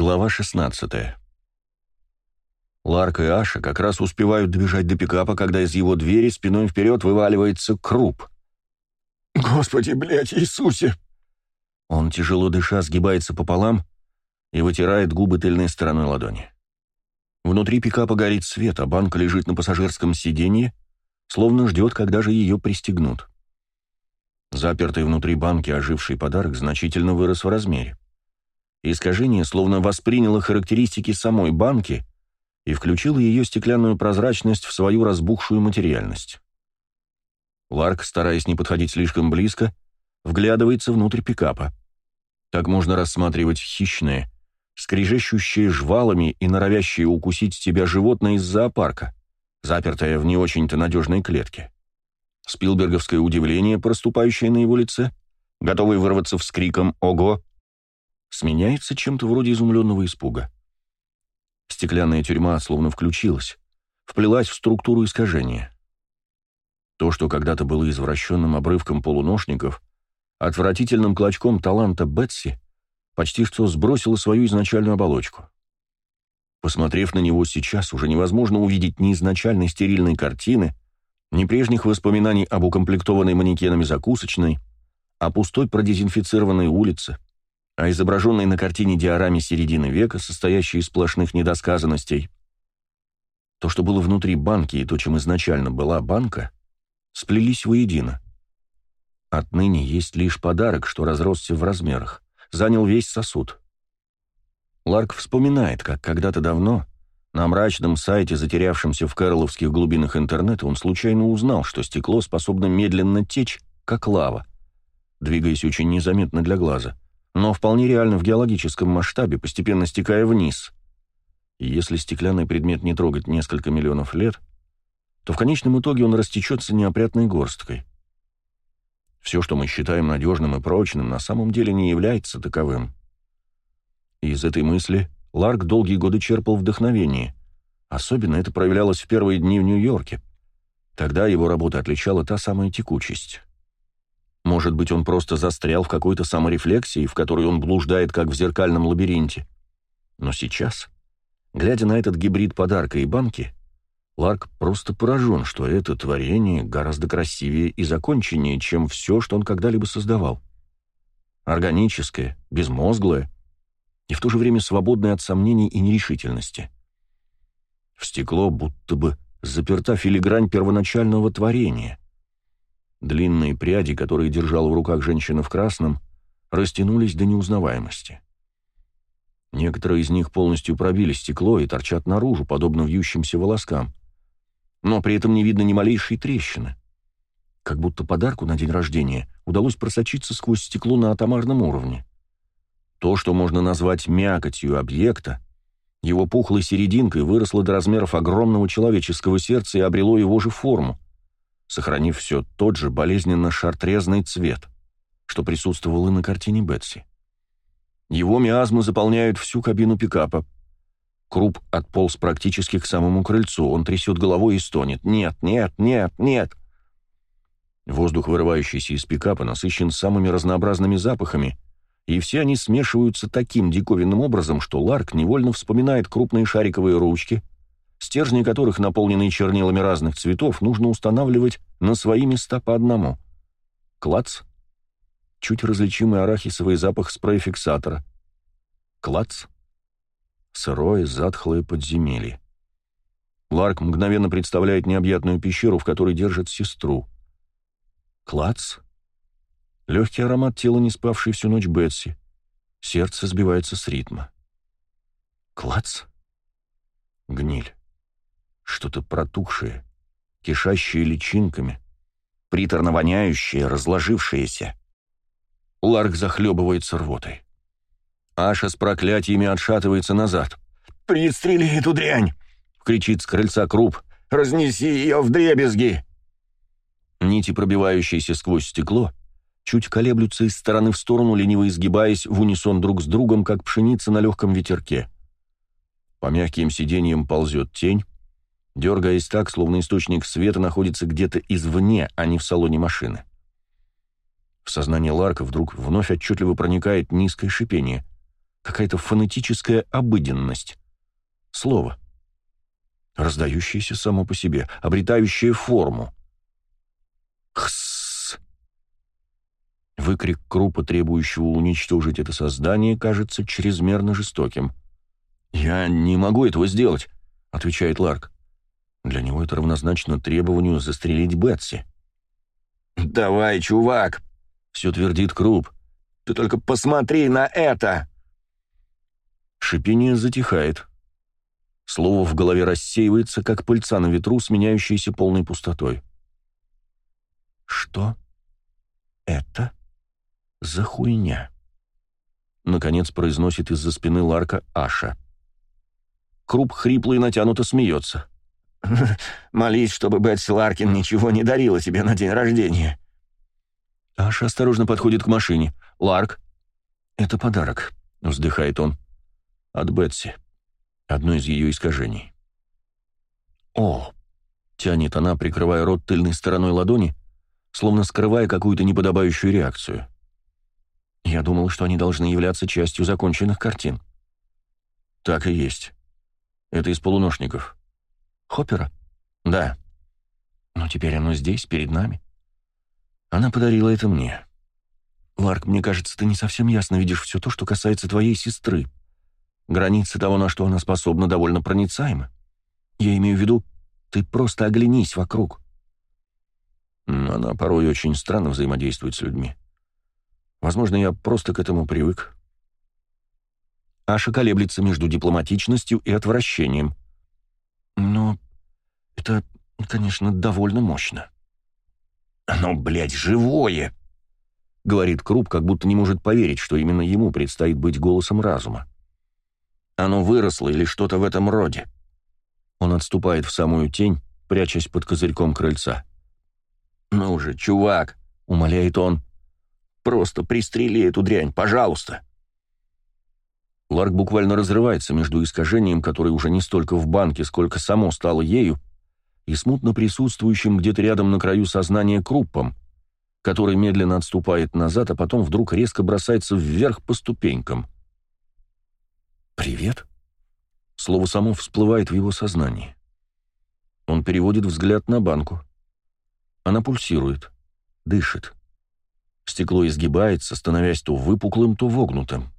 Глава 16 Ларк и Аша как раз успевают добежать до пикапа, когда из его двери спиной вперед вываливается круп. «Господи, блядь, Иисусе!» Он, тяжело дыша, сгибается пополам и вытирает губы тыльной стороной ладони. Внутри пикапа горит свет, а банка лежит на пассажирском сиденье, словно ждет, когда же ее пристегнут. Запертый внутри банки оживший подарок значительно вырос в размере. Искажение словно восприняло характеристики самой банки и включило ее стеклянную прозрачность в свою разбухшую материальность. Ларк, стараясь не подходить слишком близко, вглядывается внутрь пикапа. Так можно рассматривать хищное, скрежещущее жвалами и норовящее укусить тебя животное из зоопарка, запертое в не очень-то надежной клетке. Спилберговское удивление, проступающее на его лице, готовый вырваться с криком «Ого!», сменяется чем-то вроде изумленного испуга. Стеклянная тюрьма словно включилась, вплелась в структуру искажения. То, что когда-то было извращенным обрывком полуношников, отвратительным клочком таланта Бетси, почти что сбросило свою изначальную оболочку. Посмотрев на него сейчас, уже невозможно увидеть ни изначальной стерильной картины, ни прежних воспоминаний об укомплектованной манекенами закусочной, о пустой продезинфицированной улице, о изображенной на картине диораме середины века, состоящей из сплошных недосказанностей. То, что было внутри банки, и то, чем изначально была банка, сплелись воедино. Отныне есть лишь подарок, что разросся в размерах, занял весь сосуд. Ларк вспоминает, как когда-то давно на мрачном сайте, затерявшемся в кэроловских глубинах интернета, он случайно узнал, что стекло способно медленно течь, как лава, двигаясь очень незаметно для глаза, но вполне реально в геологическом масштабе, постепенно стекая вниз. И если стеклянный предмет не трогать несколько миллионов лет, то в конечном итоге он растечется неопрятной горсткой. Все, что мы считаем надежным и прочным, на самом деле не является таковым. И из этой мысли Ларк долгие годы черпал вдохновение. Особенно это проявлялось в первые дни в Нью-Йорке. Тогда его работа отличала та самая текучесть. Может быть, он просто застрял в какой-то саморефлексии, в которой он блуждает, как в зеркальном лабиринте. Но сейчас, глядя на этот гибрид подарка и банки, Ларк просто поражен, что это творение гораздо красивее и законченнее, чем все, что он когда-либо создавал. Органическое, безмозглое — и в то же время свободной от сомнений и нерешительности. В стекло будто бы заперта филигрань первоначального творения. Длинные пряди, которые держала в руках женщина в красном, растянулись до неузнаваемости. Некоторые из них полностью пробили стекло и торчат наружу, подобно вьющимся волоскам. Но при этом не видно ни малейшей трещины. Как будто подарку на день рождения удалось просочиться сквозь стекло на атомарном уровне. То, что можно назвать мякотью объекта, его пухлой серединкой выросло до размеров огромного человеческого сердца и обрело его же форму, сохранив все тот же болезненно-шартрезный цвет, что присутствовал и на картине Бетси. Его миазмы заполняют всю кабину пикапа. Круп отполз практически к самому крыльцу, он трясет головой и стонет «Нет, нет, нет, нет!» Воздух, вырывающийся из пикапа, насыщен самыми разнообразными запахами — и все они смешиваются таким диковинным образом, что Ларк невольно вспоминает крупные шариковые ручки, стержни которых, наполненные чернилами разных цветов, нужно устанавливать на свои места по одному. Клац. Чуть различимый арахисовый запах спрей-фиксатора. Клац. Сырое, затхлое подземелье. Ларк мгновенно представляет необъятную пещеру, в которой держит сестру. Клац. Легкий аромат тела, не спавшей всю ночь Бетси. Сердце сбивается с ритма. Клац. Гниль. Что-то протухшее, кишащее личинками, приторно воняющее, разложившееся. Ларк захлебывается рвотой. Аша с проклятиями отшатывается назад. «Пристрели эту дрянь!» — кричит с крыльца Круп. «Разнеси ее в дребезги!» Нити, пробивающиеся сквозь стекло, чуть колеблются из стороны в сторону, лениво изгибаясь в унисон друг с другом, как пшеница на легком ветерке. По мягким сиденьям ползет тень, дергаясь так, словно источник света находится где-то извне, а не в салоне машины. В сознание Ларка вдруг вновь отчетливо проникает низкое шипение. какая-то фонетическая обыденность. Слово. Раздающееся само по себе, обретающее форму. Хс. Выкрик крупа, требующего уничтожить это создание, кажется чрезмерно жестоким. «Я не могу этого сделать», — отвечает Ларк. Для него это равнозначно требованию застрелить Бетси. «Давай, чувак!» — все твердит Круп. «Ты только посмотри на это!» Шипение затихает. Слово в голове рассеивается, как пыльца на ветру, сменяющаяся полной пустотой. «Что это за хуйня?» Наконец произносит из-за спины Ларка Аша. Круп хрипло и натянуто смеется. «Молись, чтобы Бетси Ларкин ничего не дарила тебе на день рождения». Аша осторожно подходит к машине. «Ларк?» «Это подарок», — вздыхает он. «От Бетси. Одно из ее искажений». «О!» — тянет она, прикрывая рот тыльной стороной ладони, словно скрывая какую-то неподобающую реакцию. «Я думал, что они должны являться частью законченных картин». «Так и есть. Это из полуношников». «Хоппера?» «Да». «Но теперь оно здесь, перед нами». Она подарила это мне. Ларк, мне кажется, ты не совсем ясно видишь все то, что касается твоей сестры. Границы того, на что она способна, довольно проницаемы. Я имею в виду, ты просто оглянись вокруг. Она порой очень странно взаимодействует с людьми. Возможно, я просто к этому привык. Аша колеблется между дипломатичностью и отвращением. Но это, конечно, довольно мощно. «Оно, блядь, живое!» — говорит Круп, как будто не может поверить, что именно ему предстоит быть голосом разума. «Оно выросло или что-то в этом роде». Он отступает в самую тень, прячась под козырьком крыльца. «Ну же, чувак!» — умоляет он. «Просто пристрели эту дрянь, пожалуйста!» Ларк буквально разрывается между искажением, которое уже не столько в банке, сколько само стало ею, и смутно присутствующим где-то рядом на краю сознания круппом, который медленно отступает назад, а потом вдруг резко бросается вверх по ступенькам. «Привет?» Слово само всплывает в его сознании. Он переводит взгляд на банку. Она пульсирует, дышит. Стекло изгибается, становясь то выпуклым, то вогнутым.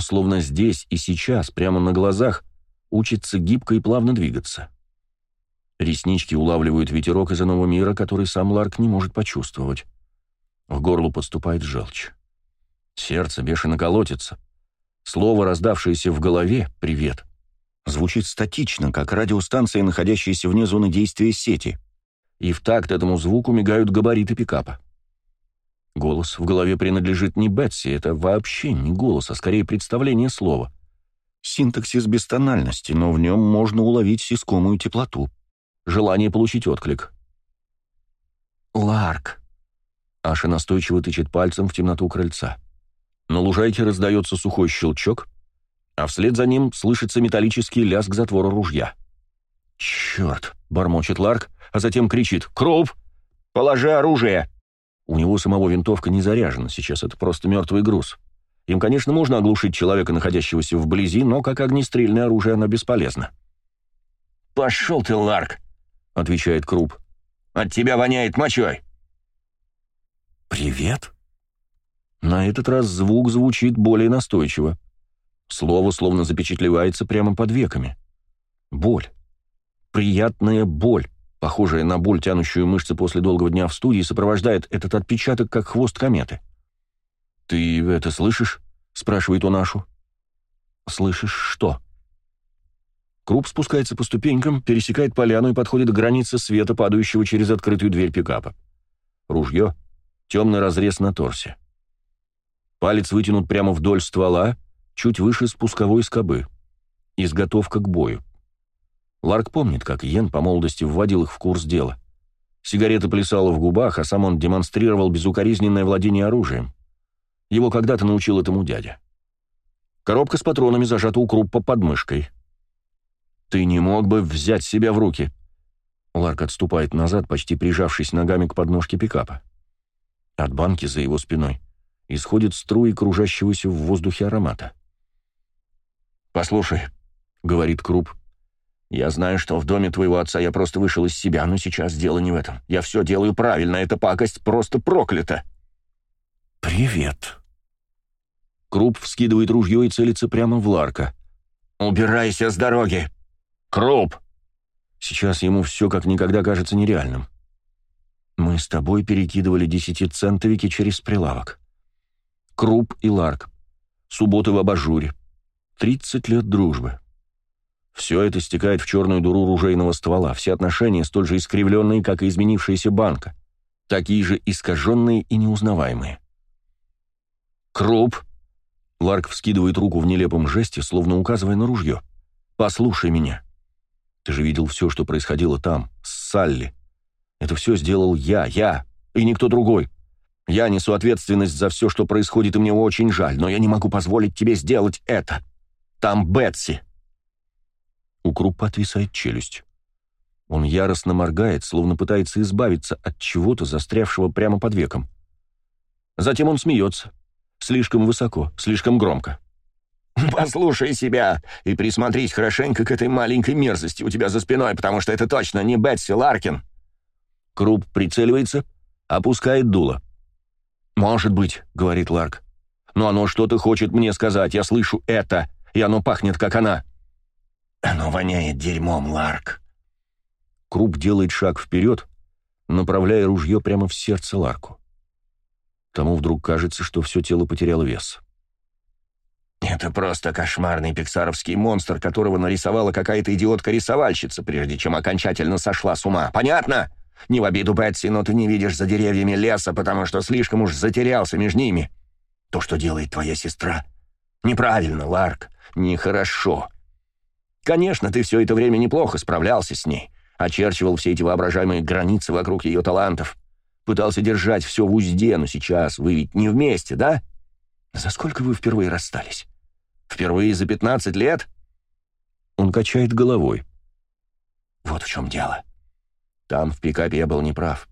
Словно здесь и сейчас, прямо на глазах, учится гибко и плавно двигаться. Реснички улавливают ветерок из иного мира, который сам Ларк не может почувствовать. В горло подступает желчь. Сердце бешено колотится. Слово, раздавшееся в голове «привет», звучит статично, как радиостанция, находящаяся вне зоны действия сети. И в такт этому звуку мигают габариты пикапа. Голос в голове принадлежит не Бетси, это вообще не голос, а скорее представление слова. Синтаксис без тональности, но в нем можно уловить искомую теплоту желание получить отклик. «Ларк!» Аша настойчиво тычет пальцем в темноту крыльца. На лужайке раздается сухой щелчок, а вслед за ним слышится металлический лязг затвора ружья. «Черт!» — бормочет Ларк, а затем кричит «Кроп! Положи оружие!» У него самого винтовка не заряжена, сейчас это просто мертвый груз. Им, конечно, можно оглушить человека, находящегося вблизи, но как огнестрельное оружие оно бесполезно. «Пошел ты, Ларк!» — отвечает Круп. «От тебя воняет мочой». «Привет?» На этот раз звук звучит более настойчиво. Слово словно запечатлевается прямо под веками. Боль. Приятная боль, похожая на боль, тянущую мышцы после долгого дня в студии, сопровождает этот отпечаток, как хвост кометы. «Ты это слышишь?» — спрашивает он Ашу. «Слышишь что?» Круп спускается по ступенькам, пересекает поляну и подходит к границе света, падающего через открытую дверь пикапа. Ружье, темный разрез на торсе. Палец вытянут прямо вдоль ствола, чуть выше спусковой скобы. Изготовка к бою. Ларк помнит, как Йен по молодости вводил их в курс дела. Сигарета плясала в губах, а сам он демонстрировал безукоризненное владение оружием. Его когда-то научил этому дядя. Коробка с патронами зажата у Круппа под мышкой. «Ты не мог бы взять себя в руки?» Ларк отступает назад, почти прижавшись ногами к подножке пикапа. От банки за его спиной исходит струи кружащегося в воздухе аромата. «Послушай», — говорит Круп, — «я знаю, что в доме твоего отца я просто вышел из себя, но сейчас дело не в этом. Я все делаю правильно, эта пакость просто проклята». «Привет». Круп вскидывает ружье и целится прямо в Ларка. «Убирайся с дороги! Круп!» Сейчас ему все как никогда кажется нереальным. Мы с тобой перекидывали десятицентовики через прилавок. Круп и Ларк. Субботы в абажуре. Тридцать лет дружбы. Все это стекает в черную дуру ружейного ствола. Все отношения столь же искривленные, как и изменившаяся банка. Такие же искаженные и неузнаваемые. «Круп!» Ларк вскидывает руку в нелепом жесте, словно указывая на ружье. «Послушай меня. Ты же видел все, что происходило там, с Салли. Это все сделал я, я, и никто другой. Я несу ответственность за все, что происходит, и мне очень жаль, но я не могу позволить тебе сделать это. Там Бетси». У Крупа отвисает челюсть. Он яростно моргает, словно пытается избавиться от чего-то, застрявшего прямо под веком. Затем он смеется. Слишком высоко, слишком громко. «Послушай себя и присмотрись хорошенько к этой маленькой мерзости у тебя за спиной, потому что это точно не Бетси Ларкин». Круп прицеливается, опускает дуло. «Может быть», — говорит Ларк. «Но оно что-то хочет мне сказать, я слышу это, и оно пахнет, как она». «Оно воняет дерьмом, Ларк». Круп делает шаг вперед, направляя ружье прямо в сердце Ларку. Тому вдруг кажется, что все тело потеряло вес. Это просто кошмарный пиксаровский монстр, которого нарисовала какая-то идиотка-рисовальщица, прежде чем окончательно сошла с ума. Понятно? Не в обиду, Бетси, но ты не видишь за деревьями леса, потому что слишком уж затерялся между ними. То, что делает твоя сестра. Неправильно, Ларк. Нехорошо. Конечно, ты все это время неплохо справлялся с ней. Очерчивал все эти воображаемые границы вокруг ее талантов. Пытался держать все в узде, но сейчас вы ведь не вместе, да? За сколько вы впервые расстались? Впервые за 15 лет? Он качает головой. Вот в чем дело. Там в пикапе я был неправ.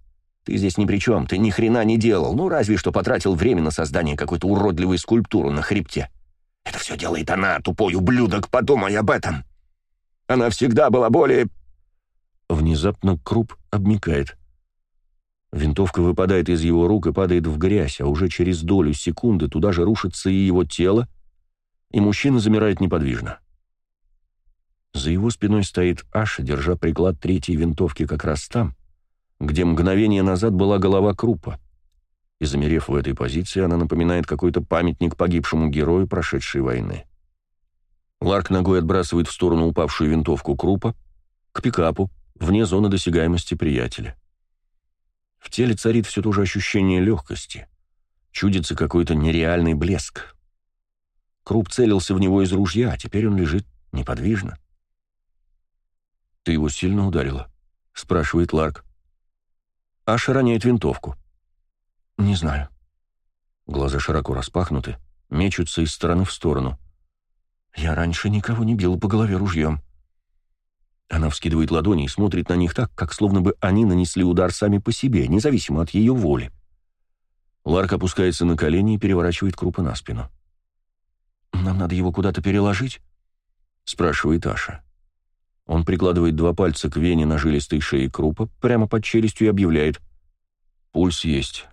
Ты здесь ни при чем, ты ни хрена не делал, ну разве что потратил время на создание какой-то уродливой скульптуры на хребте. Это все делает она, тупой ублюдок, подумай об этом. Она всегда была более... Внезапно Круп обмикает. Винтовка выпадает из его рук и падает в грязь, а уже через долю секунды туда же рушится и его тело, и мужчина замирает неподвижно. За его спиной стоит Аша, держа приклад третьей винтовки как раз там, где мгновение назад была голова Крупа. И замерев в этой позиции, она напоминает какой-то памятник погибшему герою прошедшей войны. Ларк ногой отбрасывает в сторону упавшую винтовку Крупа к пикапу, вне зоны досягаемости приятеля. В теле царит все то же ощущение легкости. Чудится какой-то нереальный блеск. Круп целился в него из ружья, а теперь он лежит неподвижно. «Ты его сильно ударила?» — спрашивает Ларк. Аша роняет винтовку. «Не знаю». Глаза широко распахнуты, мечутся из стороны в сторону. «Я раньше никого не бил по голове ружьем». Она вскидывает ладони и смотрит на них так, как словно бы они нанесли удар сами по себе, независимо от ее воли. Ларк опускается на колени и переворачивает крупы на спину. «Нам надо его куда-то переложить?» — спрашивает Аша. Он прикладывает два пальца к вене на жилистой шее крупа, прямо под челюстью и объявляет. «Пульс есть».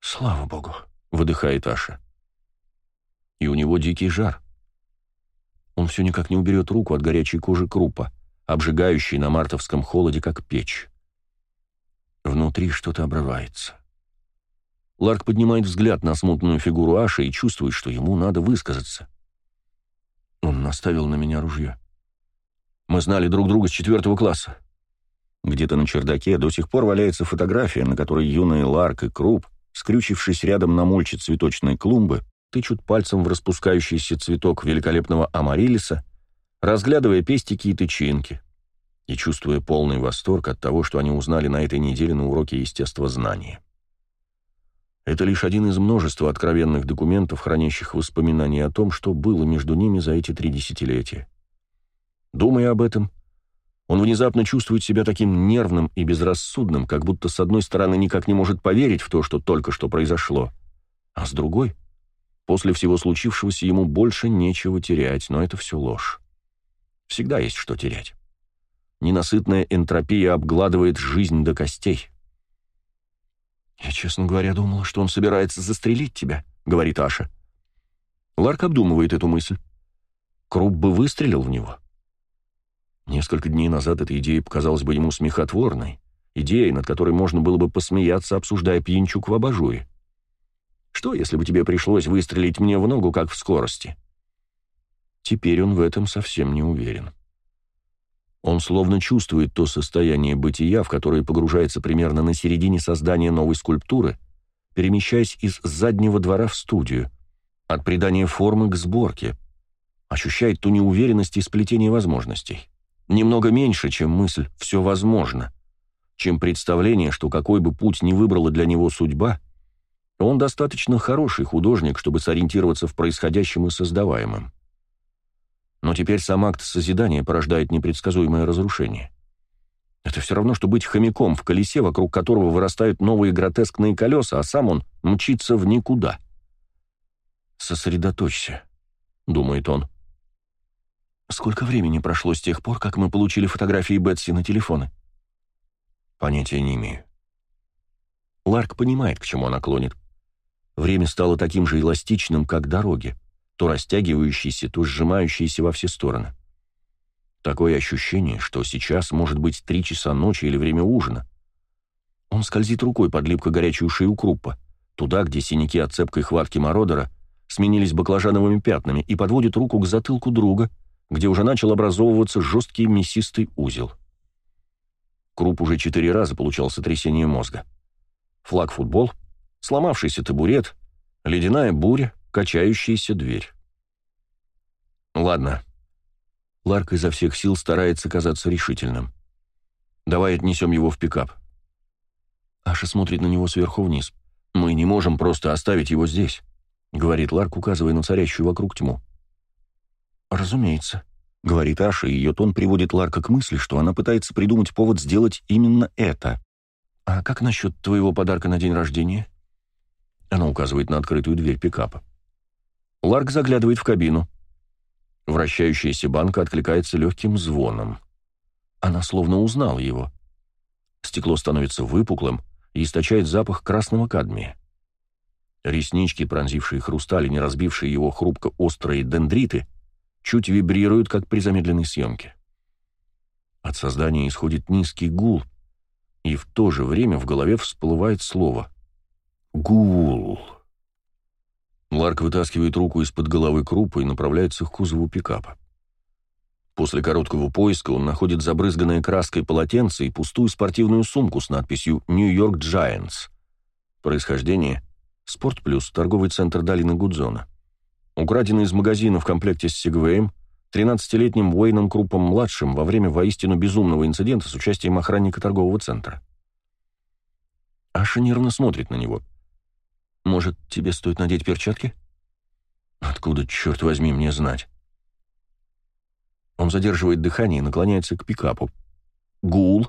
«Слава богу», — выдыхает Аша. И у него дикий жар. Он все никак не уберет руку от горячей кожи крупа обжигающий на мартовском холоде, как печь. Внутри что-то обрывается. Ларк поднимает взгляд на смутную фигуру Аши и чувствует, что ему надо высказаться. Он наставил на меня ружье. Мы знали друг друга с четвертого класса. Где-то на чердаке до сих пор валяется фотография, на которой юные Ларк и Круп, скрючившись рядом на мульче цветочной клумбы, тычут пальцем в распускающийся цветок великолепного амарилиса разглядывая пестики и тычинки, и чувствуя полный восторг от того, что они узнали на этой неделе на уроке естествознания. Это лишь один из множества откровенных документов, хранящих воспоминания о том, что было между ними за эти три десятилетия. Думая об этом, он внезапно чувствует себя таким нервным и безрассудным, как будто с одной стороны никак не может поверить в то, что только что произошло, а с другой После всего случившегося ему больше нечего терять, но это все ложь. Всегда есть что терять. Ненасытная энтропия обгладывает жизнь до костей. «Я, честно говоря, думала, что он собирается застрелить тебя», — говорит Аша. Ларк обдумывает эту мысль. Круп бы выстрелил в него. Несколько дней назад эта идея показалась бы ему смехотворной, идеей, над которой можно было бы посмеяться, обсуждая пьянчук в абажуре. Что, если бы тебе пришлось выстрелить мне в ногу, как в скорости? Теперь он в этом совсем не уверен. Он словно чувствует то состояние бытия, в которое погружается примерно на середине создания новой скульптуры, перемещаясь из заднего двора в студию, от придания формы к сборке, ощущает ту неуверенность и сплетение возможностей. Немного меньше, чем мысль «все возможно», чем представление, что какой бы путь ни выбрала для него судьба, он достаточно хороший художник, чтобы сориентироваться в происходящем и создаваемом. Но теперь сам акт созидания порождает непредсказуемое разрушение. Это все равно, что быть хомяком в колесе, вокруг которого вырастают новые гротескные колеса, а сам он мчится в никуда. «Сосредоточься», — думает он. «Сколько времени прошло с тех пор, как мы получили фотографии Бетси на телефоны?» «Понятия не имею». Ларк понимает, к чему она клонит. Время стало таким же эластичным, как дороги, то растягивающиеся, то сжимающиеся во все стороны. Такое ощущение, что сейчас может быть три часа ночи или время ужина. Он скользит рукой под липко горячую шею круппа, туда, где синяки от цепкой хватки Мародера сменились баклажановыми пятнами, и подводит руку к затылку друга, где уже начал образовываться жесткий мясистый узел. Круп уже четыре раза получал сотрясение мозга. Флаг-футбол — сломавшийся табурет, ледяная буря, качающаяся дверь. «Ладно». Ларк изо всех сил старается казаться решительным. «Давай отнесем его в пикап». Аша смотрит на него сверху вниз. «Мы не можем просто оставить его здесь», — говорит Ларк, указывая на царящую вокруг тьму. «Разумеется», — говорит Аша, и ее тон приводит Ларка к мысли, что она пытается придумать повод сделать именно это. «А как насчет твоего подарка на день рождения?» Она указывает на открытую дверь пикапа. Ларк заглядывает в кабину. Вращающаяся банка откликается легким звоном. Она словно узнала его. Стекло становится выпуклым и источает запах красного кадмия. Реснички, пронзившие хрусталь не разбившие его хрупко острые дендриты, чуть вибрируют, как при замедленной съемке. От создания исходит низкий гул, и в то же время в голове всплывает слово Гул. Ларк вытаскивает руку из-под головы крупа и направляется к кузову пикапа. После короткого поиска он находит забрызганное краской полотенце и пустую спортивную сумку с надписью «Нью-Йорк Giants». Происхождение – «Спорт Плюс», торговый центр долины Гудзона. Украденный из магазина в комплекте с Сигвеем, 13-летним Уэйном Крупом-младшим во время воистину безумного инцидента с участием охранника торгового центра. Аша нервно смотрит на него – может, тебе стоит надеть перчатки? Откуда, черт возьми, мне знать? Он задерживает дыхание и наклоняется к пикапу. Гул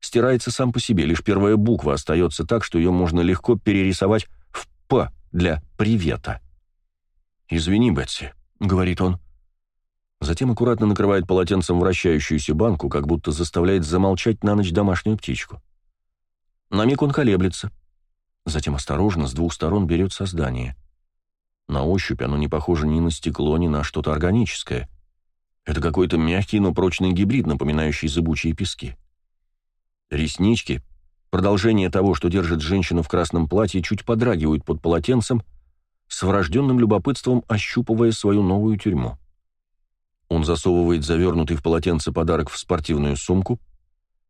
стирается сам по себе, лишь первая буква остается так, что ее можно легко перерисовать в «П» для «привета». «Извини, Бетси», — говорит он. Затем аккуратно накрывает полотенцем вращающуюся банку, как будто заставляет замолчать на ночь домашнюю птичку. На миг он колеблется, Затем осторожно с двух сторон берет создание. На ощупь оно не похоже ни на стекло, ни на что-то органическое. Это какой-то мягкий, но прочный гибрид, напоминающий зыбучие пески. Реснички, продолжение того, что держит женщину в красном платье, чуть подрагивают под полотенцем, с врожденным любопытством ощупывая свою новую тюрьму. Он засовывает завернутый в полотенце подарок в спортивную сумку,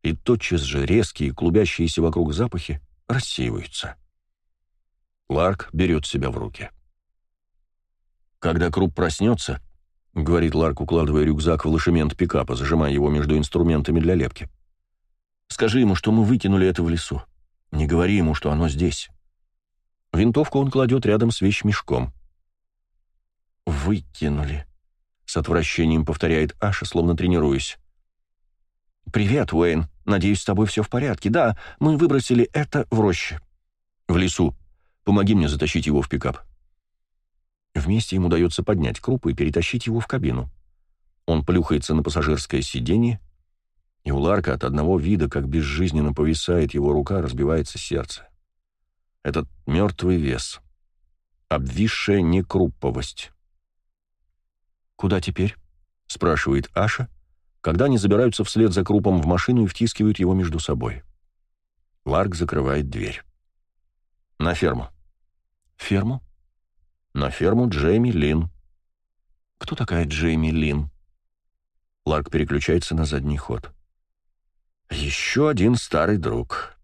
и тотчас же резкие, клубящиеся вокруг запахи рассеиваются. Ларк берет себя в руки. «Когда Круп проснется», — говорит Ларк, укладывая рюкзак в лошемент пикапа, зажимая его между инструментами для лепки, «скажи ему, что мы выкинули это в лесу. Не говори ему, что оно здесь». Винтовку он кладет рядом с вещмешком. «Выкинули», — с отвращением повторяет Аша, словно тренируясь. «Привет, Уэйн. Надеюсь, с тобой все в порядке. Да, мы выбросили это в роще». «В лесу», Помоги мне затащить его в пикап». Вместе им удается поднять Крупа и перетащить его в кабину. Он плюхается на пассажирское сиденье, и у Ларка от одного вида, как безжизненно повисает его рука, разбивается сердце. Этот мертвый вес, обвисшая некрупповость. «Куда теперь?» — спрашивает Аша, когда они забираются вслед за Крупом в машину и втискивают его между собой. Ларк закрывает дверь. «На ферму». «Ферму?» «На ферму Джейми Лин». «Кто такая Джейми Лин?» Ларк переключается на задний ход. «Еще один старый друг.